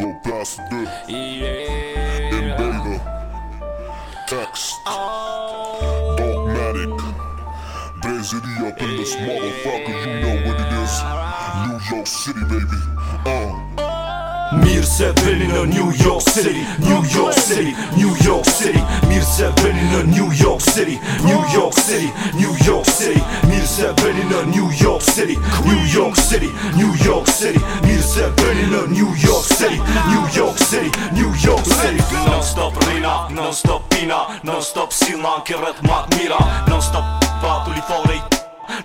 Blootblaasende. Yeah. Inbelen. Tekst. Oh. Dogmatic. Brazilia up in this motherfucker, you know what it is. New York City, baby. Uh. Mirë se vini në New York City New York City, New York City Mirë se vini në New York City New York City, New York City Mirë se vini në New York City New York City, New York City Mirë se vini në New York City, New York City, New York City Non stop rina, non stop pina, non stop silna, anke rrët mat mira Non stop Patuli li fore i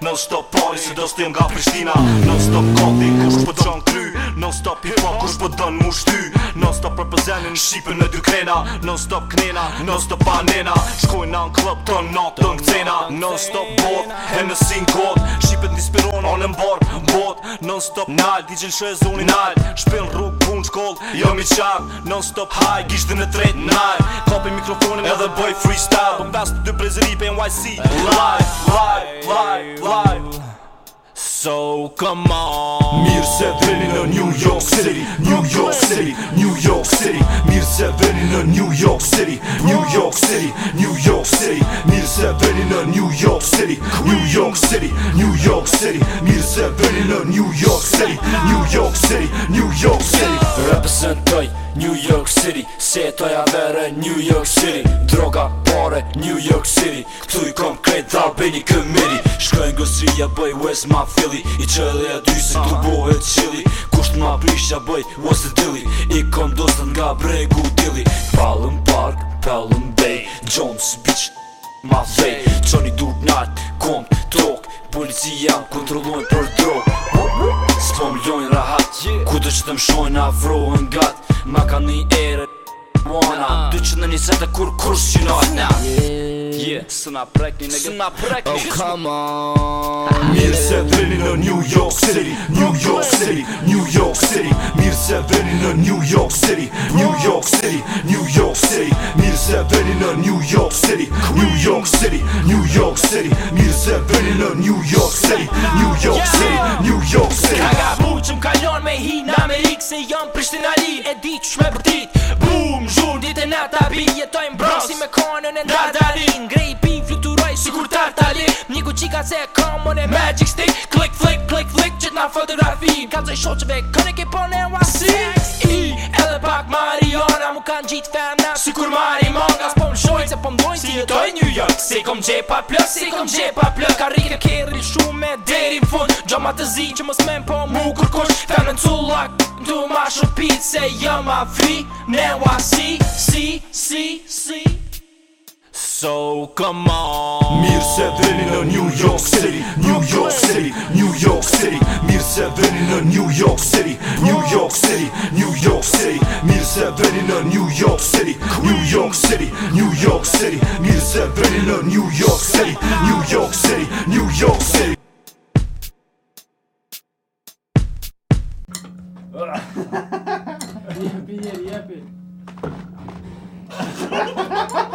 Non stop pari se do s'tim nga Prishtina Non stop kati kush për po qon kry Non stop hip hop kush për po dën mu shty Non stop përpëzeni në Shqipën në dy krena Non stop knena, non stop banena Shkojnë në në klëp të në natë të në këcena Non stop bot, e në sin kod Shqipët në disperon, onë në borë bot Non stop nalë, digjen shë e zoni nalë Shpin rrug, shkoll Jo mi qak, non stop high, gishtin e tret night Kopi mikrofonin edhe boj freestyle Pëm vest të dy prezeri pe NYC Live, live, live, live So come on Mirë se veni në New York City New York City, New York City Mirë se veni severini New York City New York City New York City Mil severini New York City New York City New York City Mil severini New York City New York City New York City Reprezentoj New York City Se toja vere New York City Droga, pare, New York City Këmiri Shkojnë gësria bëj Wes ma fili I qëllë e aty se këtu bohet qili Kusht ma prisha bëj was the dilly I kom dosën nga bregu dilly Palën park, palën bay Jones bitch ma fej Qoni dub nart, kom tok Policia më kontrollojnë për drog Spom ljojnë rahat Kuto që të më shojnë afrohen gat Ma ka një ere Wanna, uh ah. -huh. dy që në një setë kur kur s'jnë you know, yeah. Yeah, snap Rackney, nigga. Snap Rackney. Oh, come on. Mirse Venino, New York City, New York City, New York City. Mirse Venino, New York City, New York City, New York City. Mirse Venino, New York City, New York City, New York City. Mirse Venino, New York City, New York City, New York City. Ka muqëm kalon me hi, na me ikë se jam Prishtinari, e di që me për Në ta bi Jetojmë bronsi me konën e nadarin Grej pin fluturoj si kur tartali Një qika se e komon e magic stick Click flick click flick qët na fotografi Kalzoj shoqeve kone ke po e wa si I edhe pak mariona mu kan gjit fam Si kur mari manga s'po m'shojnë se po m'dojnë Si jetoj New York se kom gje pa plus Se kom gje pa plus Ka rike kerri shume deri m'fun Gjo ma të zi që mos men po mu kur kush Femnën cullak do my repeat, say you're my V. Now I see, see, see, see. So come on Mirë se vini në New York City New York City New York City Mirë se vini në New York City New York City New York City Mirë se vini në New York City New York City New York City Mirë se vini në New York City New York City New York City Pillería, pe.